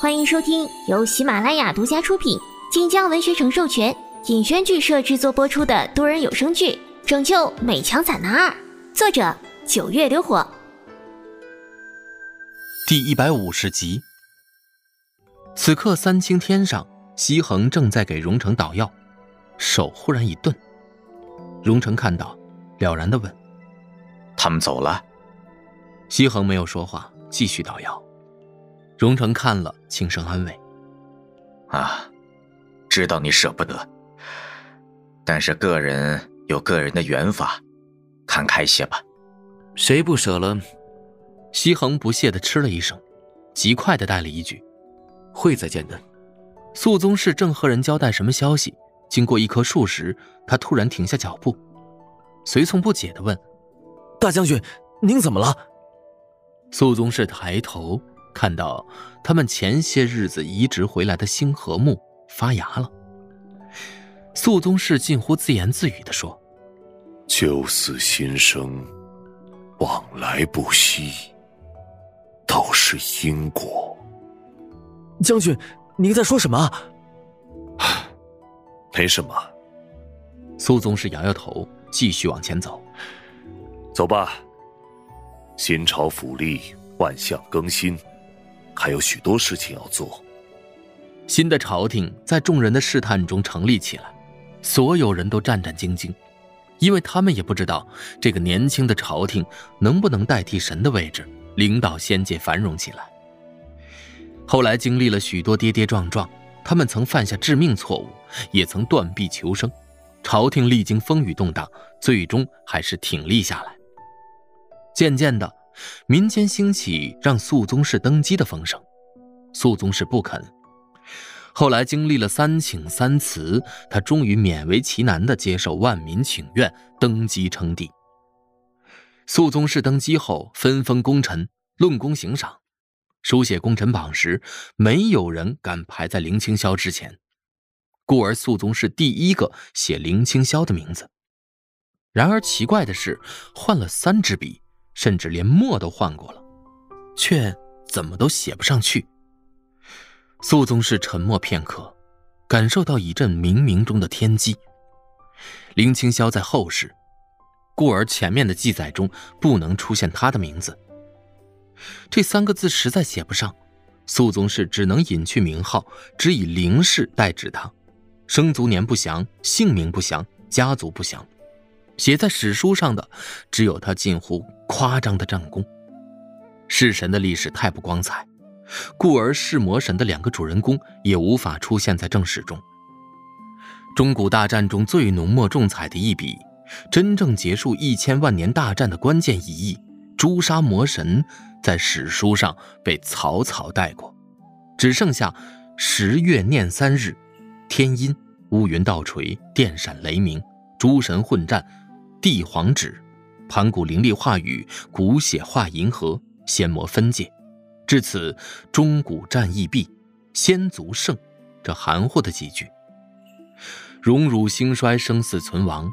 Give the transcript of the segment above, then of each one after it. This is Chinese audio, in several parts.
欢迎收听由喜马拉雅独家出品、晋江文学城授权、尹轩剧社制作播出的多人有声剧《拯救美强惨男二》，作者九月流火。第一百五十集。此刻，三清天上，西恒正在给荣成捣药，手忽然一顿。荣成看到，了然的问：“他们走了？”西恒没有说话，继续捣药。荣成看了，轻声安慰：“啊，知道你舍不得，但是个人有个人的缘法，看开些吧。谁不舍了？”西恒不屑的嗤了一声，极快的带了一句：“会再见的。”肃宗室正和人交代什么消息，经过一棵树时，他突然停下脚步，随从不解的问：“大将军，您怎么了？”肃宗室抬头。看到他们前些日子移植回来的星河木发芽了，肃宗室近乎自言自语的说：“旧死新生，往来不息，都是因果。”将军，您在说什么？没什么。苏宗室摇摇头，继续往前走。走吧。新朝府吏万象更新。还有许多事情要做。新的朝廷在众人的试探中成立起来，所有人都战战兢兢，因为他们也不知道这个年轻的朝廷能不能代替神的位置，领导仙界繁荣起来。后来经历了许多跌跌撞撞，他们曾犯下致命错误，也曾断臂求生，朝廷历经风雨动荡，最终还是挺立下来。渐渐的。民间兴起让肃宗室登基的风声，肃宗室不肯。后来经历了三请三辞，他终于勉为其难地接受万民请愿，登基称帝。肃宗室登基后，分封功臣，论功行赏。书写功臣榜时，没有人敢排在林清霄之前，故而肃宗室第一个写林清霄的名字。然而奇怪的是，换了三支笔。甚至连墨都换过了，却怎么都写不上去。肃宗室沉默片刻，感受到一阵冥冥中的天机。林清霄在后世，故而前面的记载中不能出现他的名字。这三个字实在写不上，肃宗室只能隐去名号，只以林氏代指他，生卒年不详，姓名不详，家族不详。写在史书上的，只有他近乎夸张的战功。弑神的历史太不光彩，故而弑魔神的两个主人公也无法出现在正史中。中古大战中最浓墨重彩的一笔，真正结束一千万年大战的关键一役——诛杀魔神，在史书上被草草带过，只剩下十月念三日，天阴，乌云倒垂，电闪雷鸣，诸神混战。帝皇旨，盘古灵力化雨，古血化银河，仙魔分界。至此，中古战役毕，仙族胜。这含糊的几句，荣辱兴衰，生死存亡，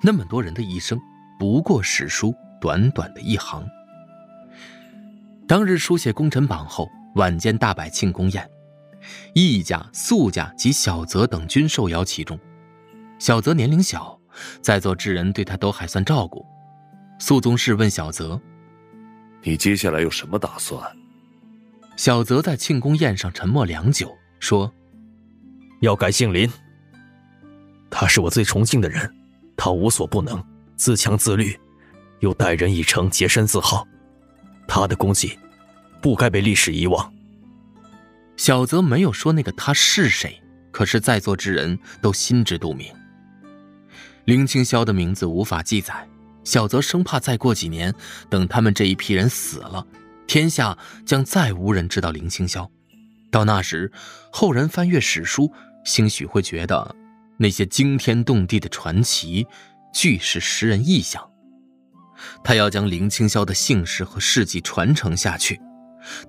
那么多人的一生，不过史书短短的一行。当日书写功臣榜后，晚间大摆庆功宴，义家、素家及小泽等均受邀其中。小泽年龄小。在座之人对他都还算照顾。肃宗室问小泽：“你接下来有什么打算？”小泽在庆功宴上沉默良久，说：“要改姓林。他是我最崇敬的人，他无所不能，自强自律，又待人以诚，洁身自好。他的功绩，不该被历史遗忘。”小泽没有说那个他是谁，可是，在座之人都心知肚明。林清霄的名字无法记载，小泽生怕再过几年，等他们这一批人死了，天下将再无人知道林清霄。到那时，后人翻阅史书，兴许会觉得那些惊天动地的传奇，俱是诗人臆想。他要将林清霄的姓氏和事迹传承下去，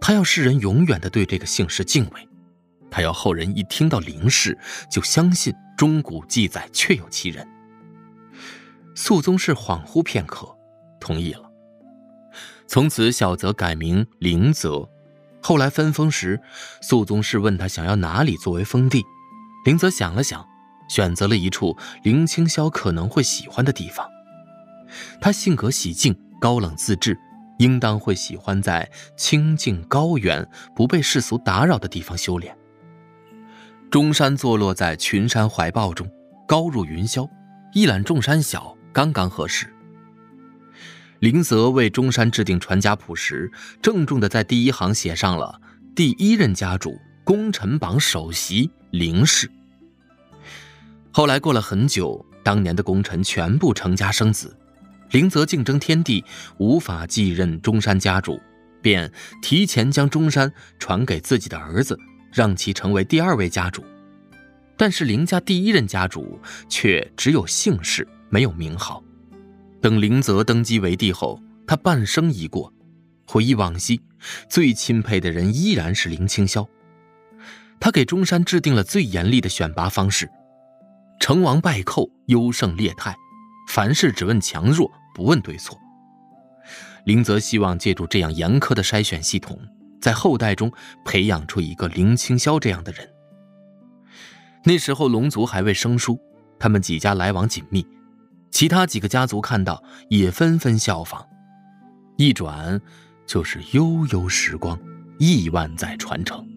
他要世人永远的对这个姓氏敬畏，他要后人一听到林氏就相信中古记载确有其人。肃宗室恍惚片刻，同意了。从此，小泽改名林泽，后来分封时，肃宗室问他想要哪里作为封地，林泽想了想，选择了一处林清霄可能会喜欢的地方。他性格喜静，高冷自治，应当会喜欢在清静高远、不被世俗打扰的地方修炼。中山坐落在群山怀抱中，高入云霄，一览众山小，刚刚合适。林泽为中山制定传家谱时，郑重地在第一行写上了“第一任家主，功臣榜首席林氏”。后来过了很久，当年的功臣全部成家生子，林泽竞争天地，无法继任中山家主，便提前将中山传给自己的儿子，让其成为第二位家主。但是林家第一任家主却只有姓氏，没有名号。等林泽登基为帝后，他半生已过，回忆往昔，最钦佩的人依然是林清霄。他给中山制定了最严厉的选拔方式：成王败寇，优胜劣汰，凡事只问强弱，不问对错。林泽希望借助这样严苛的筛选系统，在后代中培养出一个林清霄这样的人。那时候龙族还未生疏，他们几家来往紧密。其他几个家族看到，也纷纷效仿。一转，就是悠悠时光，亿万载传承。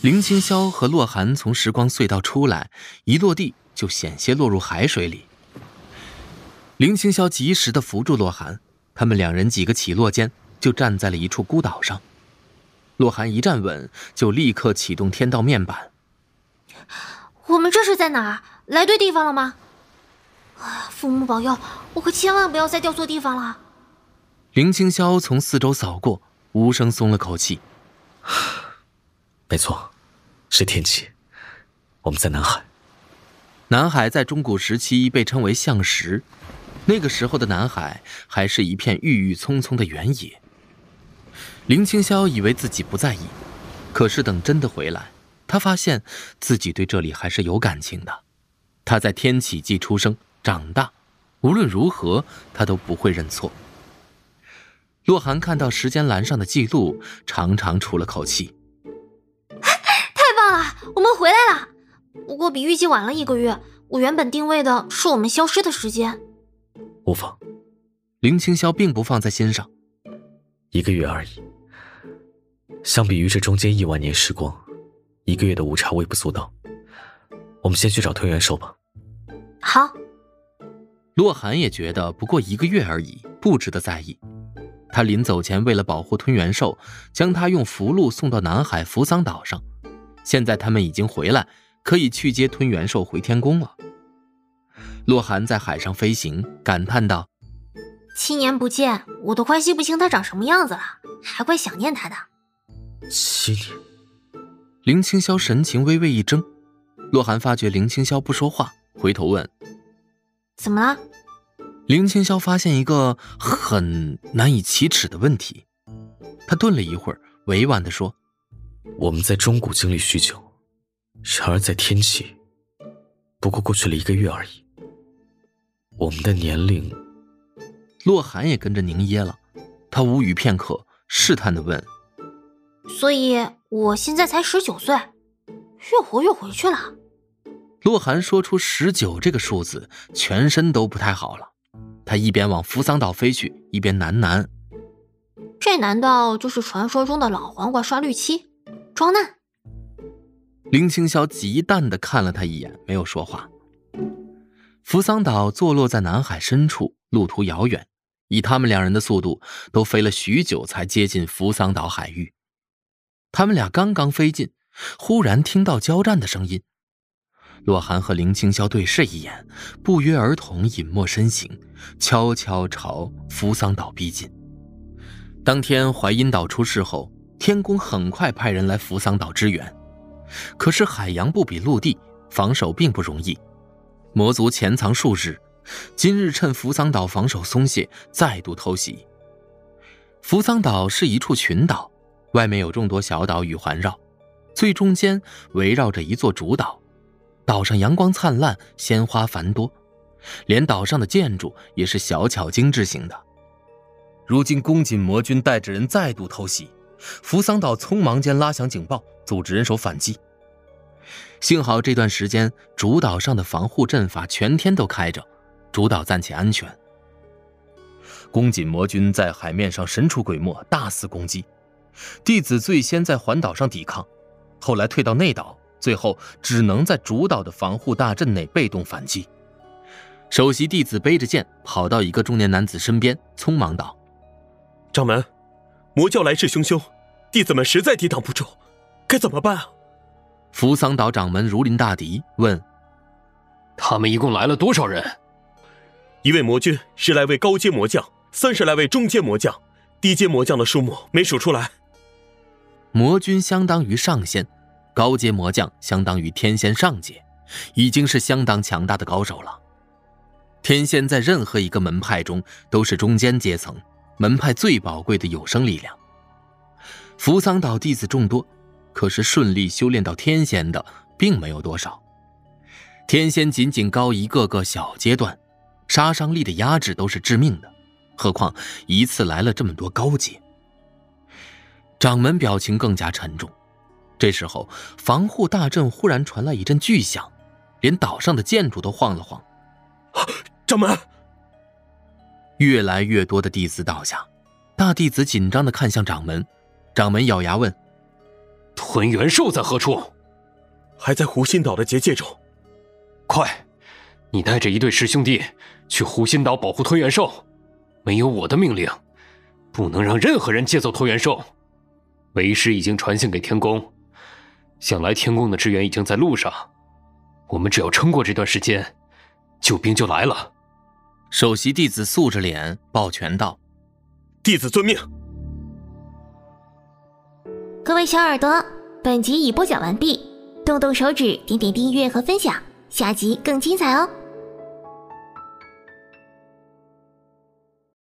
林清霄和洛寒从时光隧道出来，一落地就险些落入海水里。林清霄及时的扶住洛寒，他们两人几个起落间就站在了一处孤岛上。洛寒一站稳，就立刻启动天道面板。我们这是在哪儿？来对地方了吗？啊！父母保佑，我可千万不要再掉错地方了。林清霄从四周扫过，无声松了口气。没错，是天启。我们在南海。南海在中古时期被称为象石，那个时候的南海还是一片郁郁葱葱的原野。林清霄以为自己不在意，可是等真的回来，他发现自己对这里还是有感情的。他在天启季出生。长大，无论如何，他都不会认错。洛寒看到时间栏上的记录，长长出了口气：“ 太棒了，我们回来了！不过比预计晚了一个月。我原本定位的是我们消失的时间。”无妨，林清霄并不放在心上。一个月而已，相比于这中间亿万年时光，一个月的误差微不足道。我们先去找吞元兽吧。好。洛寒也觉得不过一个月而已，不值得在意。他临走前为了保护吞元兽，将他用符箓送到南海扶桑岛上。现在他们已经回来，可以去接吞元兽回天宫了。洛寒在海上飞行，感叹道：“七年不见，我都快记不清他长什么样子了，还怪想念他的。”七年。林清霄神情微微一怔，洛寒发觉林清霄不说话，回头问。怎么了？林清霄发现一个很难以启齿的问题，他顿了一会儿，委婉地说：“我们在中古经历许久，然而在天启，不过过去了一个月而已。我们的年龄……”洛寒也跟着凝噎了，他无语片刻，试探的问：“所以我现在才十九岁，越活越回去了？”洛寒说出十九这个数字，全身都不太好了。他一边往扶桑岛飞去，一边喃喃：“这难道就是传说中的老黄瓜刷绿漆，装嫩？”林清霄极淡的看了他一眼，没有说话。扶桑岛坐落在南海深处，路途遥远，以他们两人的速度，都飞了许久才接近扶桑岛海域。他们俩刚刚飞近，忽然听到交战的声音。洛寒和林清霄对视一眼，不约而同隐没身形，悄悄朝扶桑岛逼近。当天淮阴岛出事后，天宫很快派人来扶桑岛支援。可是海洋不比陆地，防守并不容易。魔族潜藏数日，今日趁扶桑岛防守松懈，再度偷袭。扶桑岛是一处群岛，外面有众多小岛屿环绕，最中间围绕着一座主岛。岛上阳光灿烂，鲜花繁多，连岛上的建筑也是小巧精致型的。如今宫锦魔君带着人再度偷袭，扶桑岛匆忙间拉响警报，组织人手反击。幸好这段时间主岛上的防护阵法全天都开着，主岛暂且安全。宫锦魔君在海面上神出鬼没，大肆攻击。弟子最先在环岛上抵抗，后来退到内岛，最后只能在主导的防护大阵内被动反击。首席弟子背着剑跑到一个中年男子身边，匆忙道：“掌门，魔教来势汹汹，弟子们实在抵挡不住，该怎么办啊？”扶桑岛掌门如临大敌，问：“他们一共来了多少人？”一位魔君，十来位高阶魔将，三十来位中阶魔将，低阶魔将的数目没数出来。魔君相当于上仙，高阶魔将相当于天仙上阶，已经是相当强大的高手了。天仙在任何一个门派中都是中间阶层，门派最宝贵的有生力量。扶桑岛弟子众多，可是顺利修炼到天仙的并没有多少。天仙仅仅高一个个小阶段，杀伤力的压制都是致命的，何况一次来了这么多高阶。掌门表情更加沉重。这时候，防护大阵忽然传来一阵巨响，连岛上的建筑都晃了晃。掌门，越来越多的弟子倒下，大弟子紧张的看向掌门。掌门咬牙问：“吞元兽在何处？”“还在湖心岛的结界中。”“快，你带着一队师兄弟去湖心岛保护吞元兽。没有我的命令，不能让任何人借走吞元兽。为师已经传信给天宫，想来天宫的支援已经在路上。我们只要撑过这段时间。”救兵就来了，首席弟子素着脸抱拳道：“弟子遵命。”各位小耳朵，本集已播讲完毕，动动手指点点订阅和分享，下集更精彩哦。